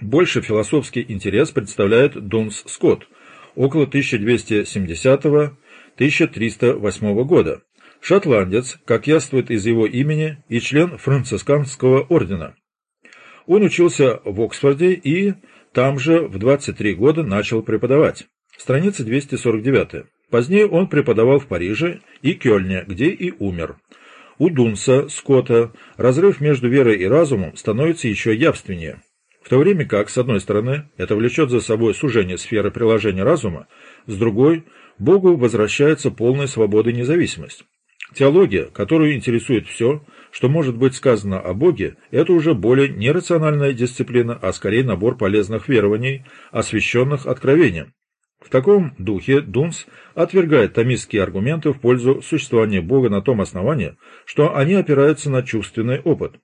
Больше философский интерес представляет Дунс Скотт около 1270-1308 года. Шотландец, как яствует из его имени, и член францисканского ордена. Он учился в Оксфорде и там же в 23 года начал преподавать. Страница 249. Позднее он преподавал в Париже и Кёльне, где и умер. У Дунса, Скотта, разрыв между верой и разумом становится еще явственнее. В то время как, с одной стороны, это влечет за собой сужение сферы приложения разума, с другой – Богу возвращается полная свобода и независимость. Теология, которую интересует все, что может быть сказано о Боге, это уже более не рациональная дисциплина, а скорее набор полезных верований, освященных откровением. В таком духе Дунс отвергает томистские аргументы в пользу существования Бога на том основании, что они опираются на чувственный опыт.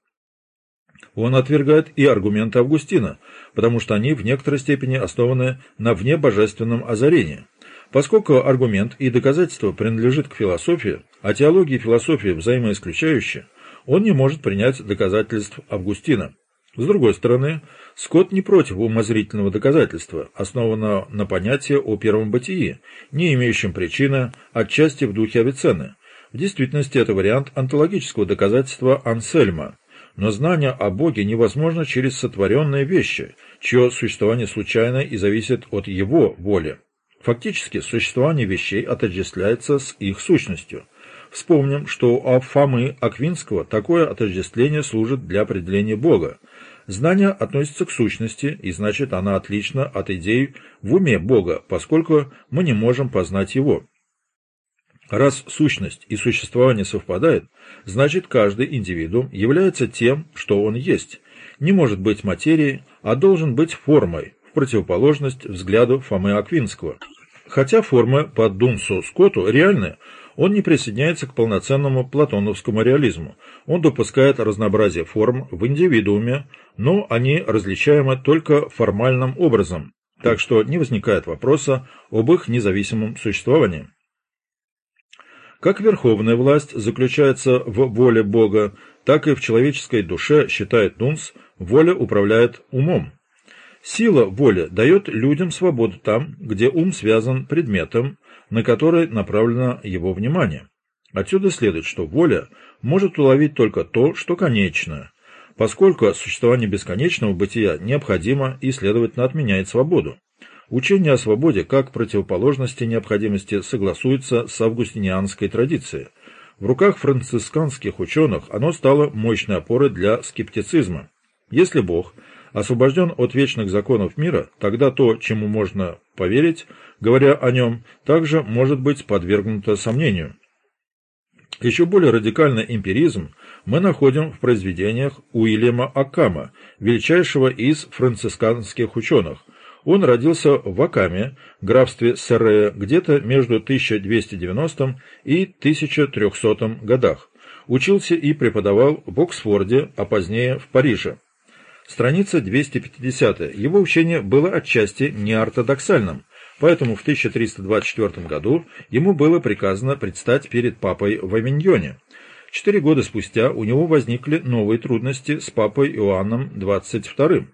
Он отвергает и аргументы Августина, потому что они в некоторой степени основаны на внебожественном озарении. Поскольку аргумент и доказательство принадлежит к философии, а теология и философия взаимоисключающие, он не может принять доказательств Августина. С другой стороны, Скотт не против умозрительного доказательства, основанного на понятии о первом бытии, не имеющем причины отчасти в духе Авиценны. В действительности это вариант онтологического доказательства Ансельма, но знание о Боге невозможно через сотворенные вещи, чье существование случайно и зависит от его воли. Фактически, существование вещей отождествляется с их сущностью. Вспомним, что у Фомы Аквинского такое отождествление служит для определения Бога. Знание относится к сущности, и значит она отлична от идей в уме Бога, поскольку мы не можем познать его. Раз сущность и существование совпадают, значит каждый индивидуум является тем, что он есть, не может быть материей, а должен быть формой, в противоположность взгляду Фомы Аквинского. Хотя формы по Дунсу Скотту реальны, он не присоединяется к полноценному платоновскому реализму. Он допускает разнообразие форм в индивидууме, но они различаемы только формальным образом, так что не возникает вопроса об их независимом существовании. Как верховная власть заключается в воле Бога, так и в человеческой душе, считает Дунс, воля управляет умом. Сила воли дает людям свободу там, где ум связан предметом, на который направлено его внимание. Отсюда следует, что воля может уловить только то, что конечно, поскольку существование бесконечного бытия необходимо и, следовательно, отменяет свободу. Учение о свободе как противоположности необходимости согласуется с августинианской традицией. В руках францисканских ученых оно стало мощной опорой для скептицизма. Если Бог освобожден от вечных законов мира, тогда то, чему можно поверить, говоря о нем, также может быть подвергнуто сомнению. Еще более радикальный эмпиризм мы находим в произведениях Уильяма Аккама, величайшего из францисканских ученых, он родился в Акаме, графстве Серрея, где-то между 1290 и 1300 годах. Учился и преподавал в Оксфорде, а позднее в Париже. Страница 250. Его учение было отчасти неортодоксальным, поэтому в 1324 году ему было приказано предстать перед папой в Авиньоне. Четыре года спустя у него возникли новые трудности с папой Иоанном XXII.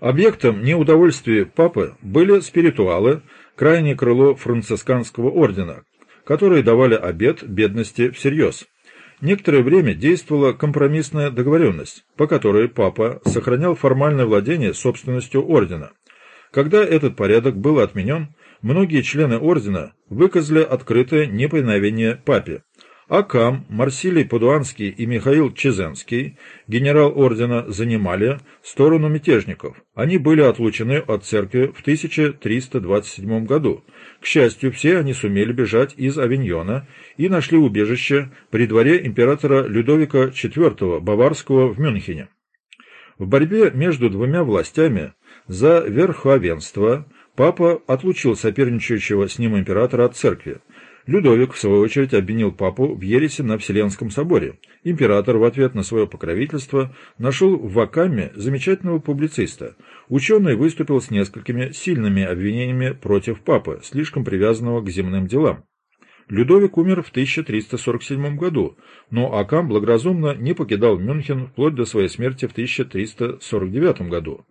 Объектом неудовольствия папы были спиритуалы, крайнее крыло францисканского ордена, которые давали обет бедности всерьез. Некоторое время действовала компромиссная договоренность, по которой папа сохранял формальное владение собственностью ордена. Когда этот порядок был отменен, многие члены ордена выказали открытое неповиновение папе. Акам, Марсилий Падуанский и Михаил Чезенский, генерал ордена, занимали сторону мятежников. Они были отлучены от церкви в 1327 году. К счастью, все они сумели бежать из Авиньона и нашли убежище при дворе императора Людовика IV Баварского в Мюнхене. В борьбе между двумя властями за верховенство папа отлучил соперничающего с ним императора от церкви. Людовик, в свою очередь, обвинил папу в ересе на Вселенском соборе. Император в ответ на свое покровительство нашел в Вакаме замечательного публициста. Ученый выступил с несколькими сильными обвинениями против папы, слишком привязанного к земным делам. Людовик умер в 1347 году, но Акам благоразумно не покидал Мюнхен вплоть до своей смерти в 1349 году.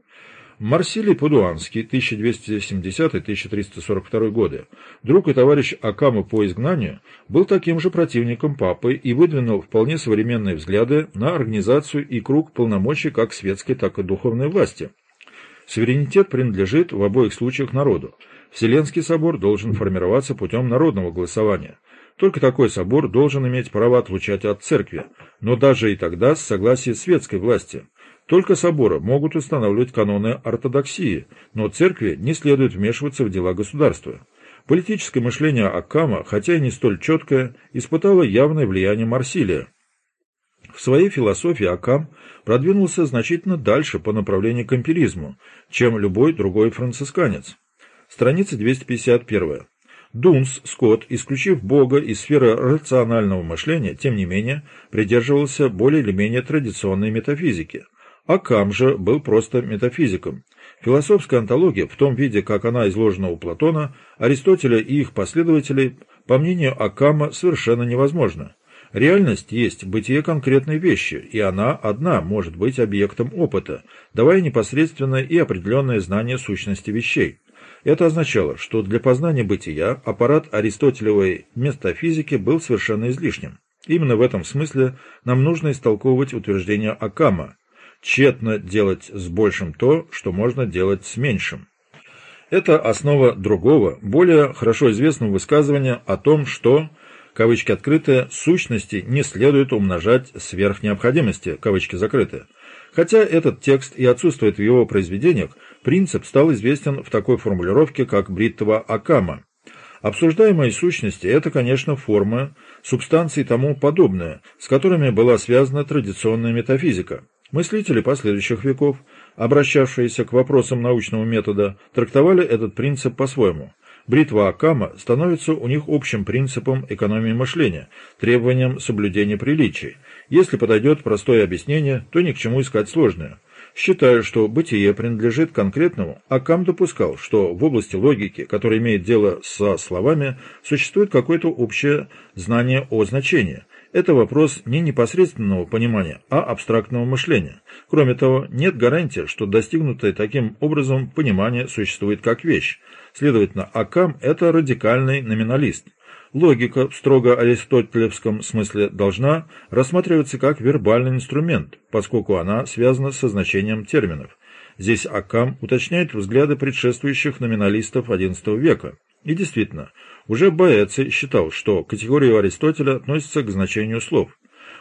Марсилий Падуанский, 1270-1342 годы, друг и товарищ Акама по изгнанию, был таким же противником папы и выдвинул вполне современные взгляды на организацию и круг полномочий как светской, так и духовной власти. Суверенитет принадлежит в обоих случаях народу. Вселенский собор должен формироваться путем народного голосования. Только такой собор должен иметь право отлучать от церкви, но даже и тогда с согласия светской власти – только соборы могут устанавливать каноны ортодоксии, но церкви не следует вмешиваться в дела государства. Политическое мышление Аккама, хотя и не столь четкое, испытало явное влияние Марсилия. В своей философии Акам продвинулся значительно дальше по направлению к эмпиризму, чем любой другой францисканец. Страница 251. Дунс, Скотт, исключив Бога из сферы рационального мышления, тем не менее, придерживался более или менее традиционной метафизики – Акам же был просто метафизиком. Философская антология, в том виде, как она изложена у Платона, Аристотеля и их последователей, по мнению Акама, совершенно невозможна. Реальность есть бытие конкретной вещи, и она одна может быть объектом опыта, давая непосредственное и определенное знание сущности вещей. Это означало, что для познания бытия аппарат аристотелевой метафизики был совершенно излишним. Именно в этом смысле нам нужно истолковывать утверждение Акама, тщетно делать с большим то, что можно делать с меньшим. Это основа другого, более хорошо известного высказывания о том, что, кавычки открытые, сущности не следует умножать сверх необходимости, кавычки закрытые. Хотя этот текст и отсутствует в его произведениях, принцип стал известен в такой формулировке, как Бриттова Акама. Обсуждаемые сущности – это, конечно, формы, субстанции и тому подобное, с которыми была связана традиционная метафизика. Мыслители последующих веков, обращавшиеся к вопросам научного метода, трактовали этот принцип по-своему. Бритва Акама становится у них общим принципом экономии мышления, требованием соблюдения приличий. Если подойдет простое объяснение, то ни к чему искать сложное. Считая, что бытие принадлежит конкретному, Акам допускал, что в области логики, которая имеет дело со словами, существует какое-то общее знание о значении – это вопрос не непосредственного понимания, а абстрактного мышления. Кроме того, нет гарантии, что достигнутое таким образом понимание существует как вещь. Следовательно, Акам – это радикальный номиналист. Логика в строго аристотелевском смысле должна рассматриваться как вербальный инструмент, поскольку она связана со значением терминов. Здесь Акам уточняет взгляды предшествующих номиналистов XI века. И действительно, уже Боэци считал, что категория Аристотеля относится к значению слов.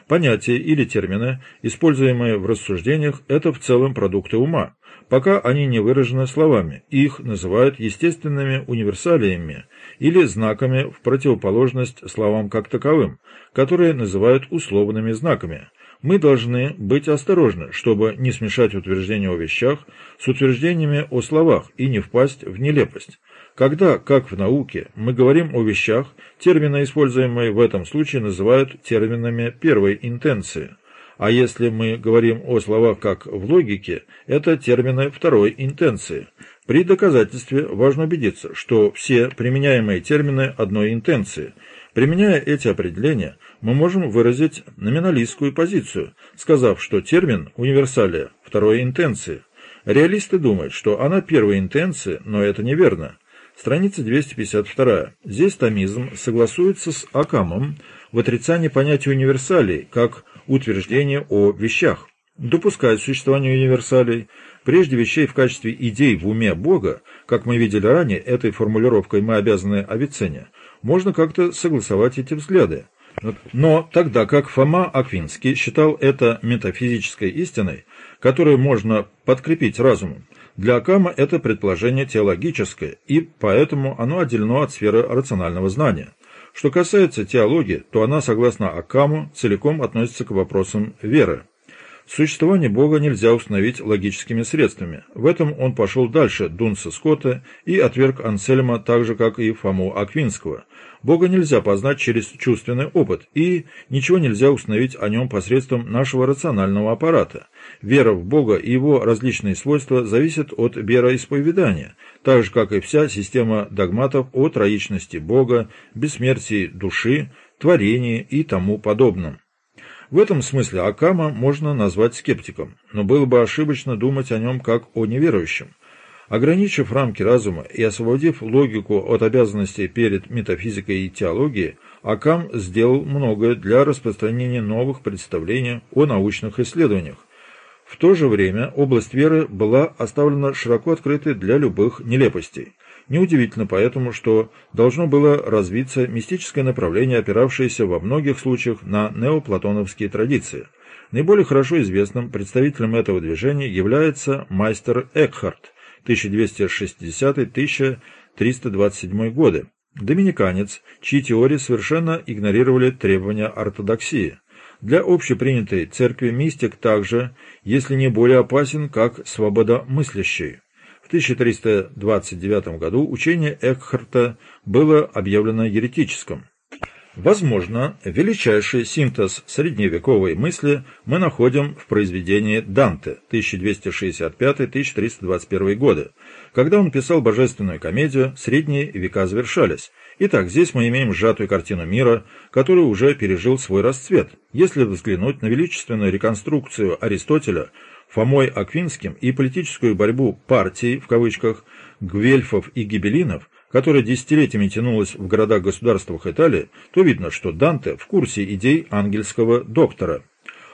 Понятия или термины, используемые в рассуждениях, это в целом продукты ума, пока они не выражены словами, их называют естественными универсалиями или знаками в противоположность словам как таковым, которые называют условными знаками. Мы должны быть осторожны, чтобы не смешать утверждения о вещах с утверждениями о словах и не впасть в нелепость. Когда, как в науке, мы говорим о вещах, термины, используемые в этом случае, называют терминами первой интенции. А если мы говорим о словах как в логике, это термины второй интенции. При доказательстве важно убедиться, что все применяемые термины одной интенции. Применяя эти определения, мы можем выразить номиналистскую позицию, сказав, что термин универсалия второй интенции. Реалисты думают, что она первой интенции, но это неверно. Страница 252. Здесь томизм согласуется с Акамом в отрицании понятия универсалей как утверждение о вещах. Допускает существование универсалей, прежде вещей в качестве идей в уме Бога, как мы видели ранее, этой формулировкой мы обязаны Авиценне, можно как-то согласовать эти взгляды. Но тогда как Фома Аквинский считал это метафизической истиной, которую можно подкрепить разумом, для Акама это предположение теологическое, и поэтому оно отделено от сферы рационального знания. Что касается теологии, то она, согласно Акаму, целиком относится к вопросам веры. Существование Бога нельзя установить логическими средствами. В этом он пошел дальше Дунса Скотта и отверг Ансельма так же, как и Фому Аквинского – Бога нельзя познать через чувственный опыт, и ничего нельзя установить о нем посредством нашего рационального аппарата. Вера в Бога и его различные свойства зависят от вероисповедания, так же, как и вся система догматов о троичности Бога, бессмертии души, творении и тому подобном. В этом смысле Акама можно назвать скептиком, но было бы ошибочно думать о нем как о неверующем. Ограничив рамки разума и освободив логику от обязанностей перед метафизикой и теологией, Акам сделал многое для распространения новых представлений о научных исследованиях. В то же время область веры была оставлена широко открытой для любых нелепостей. Неудивительно поэтому, что должно было развиться мистическое направление, опиравшееся во многих случаях на неоплатоновские традиции. Наиболее хорошо известным представителем этого движения является мастер Экхарт 1260-1327 годы, Доминиканец, чьи теории совершенно игнорировали требования ортодоксии. Для общепринятой церкви мистик также, если не более опасен, как свободомыслящий. В 1329 году учение Экхарта было объявлено еретическим. Возможно, величайший синтез средневековой мысли мы находим в произведении Данте 1265-1321 годы. Когда он писал божественную комедию, средние века завершались. Итак, здесь мы имеем сжатую картину мира, который уже пережил свой расцвет. Если взглянуть на величественную реконструкцию Аристотеля, Фомой Аквинским и политическую борьбу партий, в кавычках, гвельфов и гибелинов, которая десятилетиями тянулась в городах-государствах Италии, то видно, что Данте в курсе идей ангельского доктора.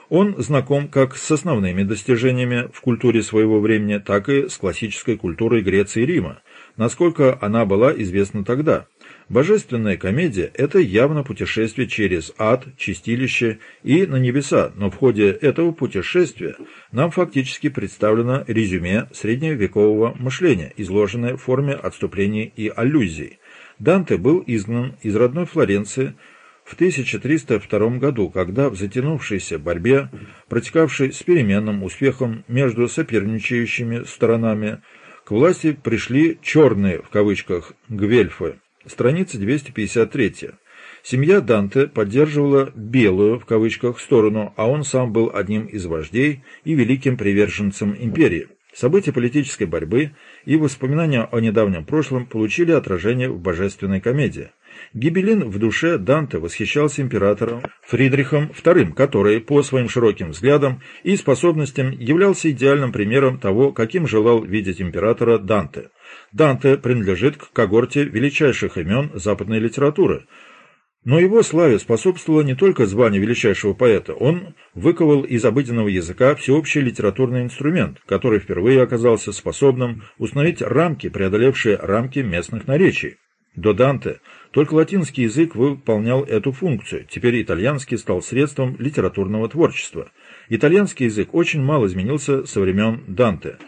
Он знаком как с основными достижениями в культуре своего времени, так и с классической культурой Греции и Рима, насколько она была известна тогда. Божественная комедия – это явно путешествие через ад, чистилище и на небеса, но в ходе этого путешествия нам фактически представлено резюме средневекового мышления, изложенное в форме отступлений и аллюзий. Данте был изгнан из родной Флоренции в 1302 году, когда в затянувшейся борьбе, протекавшей с переменным успехом между соперничающими сторонами, к власти пришли «черные» в кавычках гвельфы, Страница 253. Семья Данте поддерживала «белую» в кавычках сторону, а он сам был одним из вождей и великим приверженцем империи. События политической борьбы и воспоминания о недавнем прошлом получили отражение в божественной комедии. Гибелин в душе Данте восхищался императором Фридрихом II, который, по своим широким взглядам и способностям, являлся идеальным примером того, каким желал видеть императора Данте. Данте принадлежит к когорте величайших имен западной литературы – но его славе способствовало не только звание величайшего поэта, он выковал из обыденного языка всеобщий литературный инструмент, который впервые оказался способным установить рамки, преодолевшие рамки местных наречий. До Данте только латинский язык выполнял эту функцию, теперь итальянский стал средством литературного творчества. Итальянский язык очень мало изменился со времен Данте.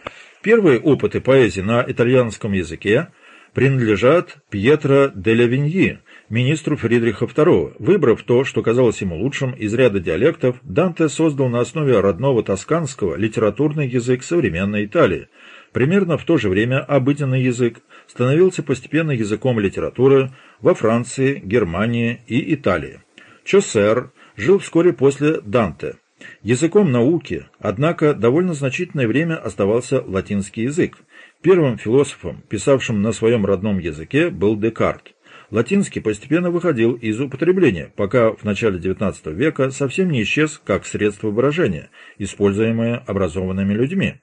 Первые опыты поэзии на итальянском языке принадлежат Пьетро де Лавиньи, министру Фридриха II. Выбрав то, что казалось ему лучшим из ряда диалектов, Данте создал на основе родного тосканского литературный язык современной Италии. Примерно в то же время обыденный язык становился постепенно языком литературы во Франции, Германии и Италии. Чосер жил вскоре после Данте. Языком науки, однако, довольно значительное время оставался латинский язык. Первым философом, писавшим на своем родном языке, был Декарт латинский постепенно выходил из употребления, пока в начале XIX века совсем не исчез как средство выражения, используемое образованными людьми.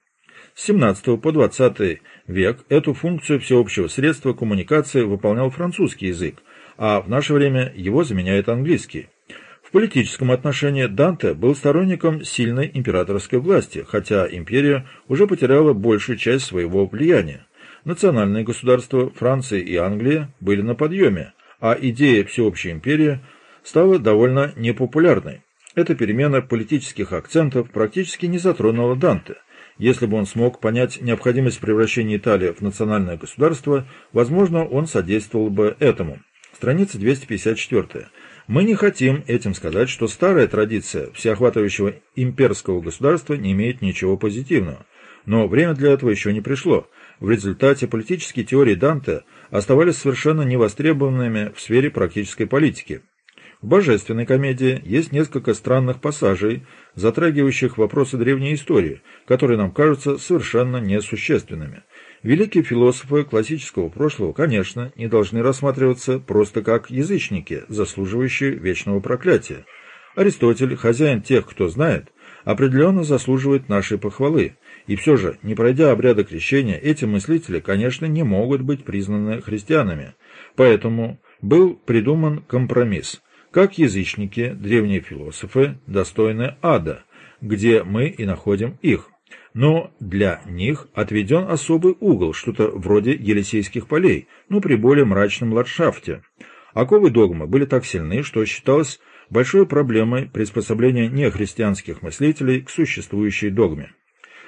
С XVII по XX век эту функцию всеобщего средства коммуникации выполнял французский язык, а в наше время его заменяет английский. Политическом отношении Данте был сторонником сильной императорской власти, хотя империя уже потеряла большую часть своего влияния национальные государства Франция и Англия были на подъеме, а идея всеобщей империи стала довольно непопулярной. Эта перемена политических акцентов практически не затронула Данте. Если бы он смог понять необходимость превращения Италии в национальное государство, возможно, он содействовал бы этому. Страница 254. Мы не хотим этим сказать, что старая традиция всеохватывающего имперского государства не имеет ничего позитивного. Но время для этого еще не пришло. В результате политические теории Данте оставались совершенно невостребованными в сфере практической политики. В божественной комедии есть несколько странных пассажей, затрагивающих вопросы древней истории, которые нам кажутся совершенно несущественными. Великие философы классического прошлого, конечно, не должны рассматриваться просто как язычники, заслуживающие вечного проклятия. Аристотель, хозяин тех, кто знает, определенно заслуживает нашей похвалы, и все же, не пройдя обряда крещения, эти мыслители, конечно, не могут быть признаны христианами. Поэтому был придуман компромисс. Как язычники, древние философы, достойны ада, где мы и находим их. Но для них отведен особый угол, что-то вроде Елисейских полей, но при более мрачном ландшафте. Оковы догмы были так сильны, что считалось большой проблемой приспособления нехристианских мыслителей к существующей догме.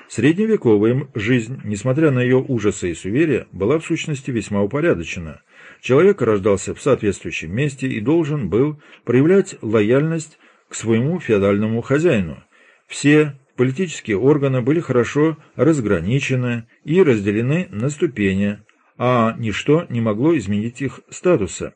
Средневековая жизнь, несмотря на ее ужасы и суеверия, была в сущности весьма упорядочена. Человек рождался в соответствующем месте и должен был проявлять лояльность к своему феодальному хозяину. Все политические органы были хорошо разграничены и разделены на ступени, а ничто не могло изменить их статуса.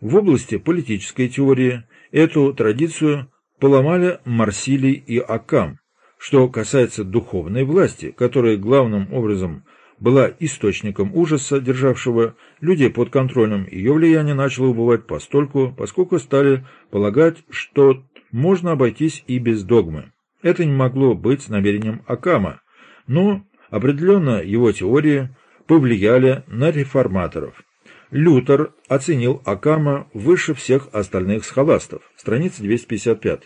В области политической теории эту традицию поломали Марсилий и Акам. Что касается духовной власти, которая главным образом была источником ужаса, державшего людей под контролем, ее влияние начало убывать постольку, поскольку стали полагать, что можно обойтись и без догмы. Это не могло быть намерением Акама, но определенно его теории повлияли на реформаторов. Лютер оценил Акама выше всех остальных схоластов. Страница 255.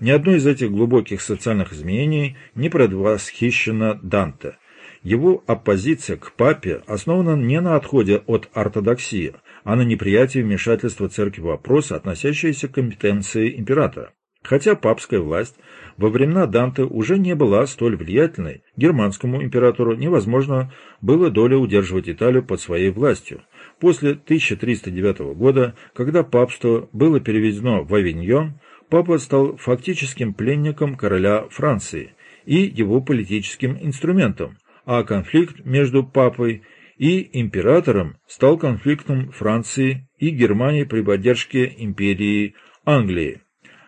Ни одно из этих глубоких социальных изменений не предвосхищено Данте. Его оппозиция к папе основана не на отходе от ортодоксии, а на неприятии вмешательства церкви в вопросы, относящиеся к компетенции императора. Хотя папская власть во времена Данте уже не была столь влиятельной, германскому императору невозможно было доля удерживать Италию под своей властью. После 1309 года, когда папство было переведено в Авиньон, папа стал фактическим пленником короля Франции и его политическим инструментом, а конфликт между папой и императором стал конфликтом Франции и Германии при поддержке империи Англии.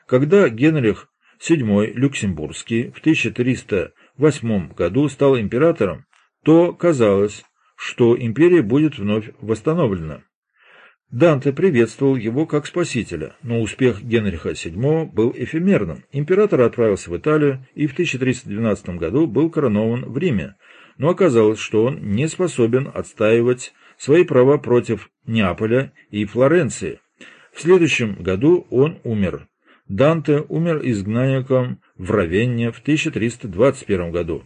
Когда Генрих VII Люксембургский в 1308 году стал императором, то казалось, что империя будет вновь восстановлена. Данте приветствовал его как спасителя, но успех Генриха VII был эфемерным. Император отправился в Италию и в 1312 году был коронован в Риме, но оказалось, что он не способен отстаивать свои права против Неаполя и Флоренции. В следующем году он умер. Данте умер изгнанником в Равенне в 1321 году.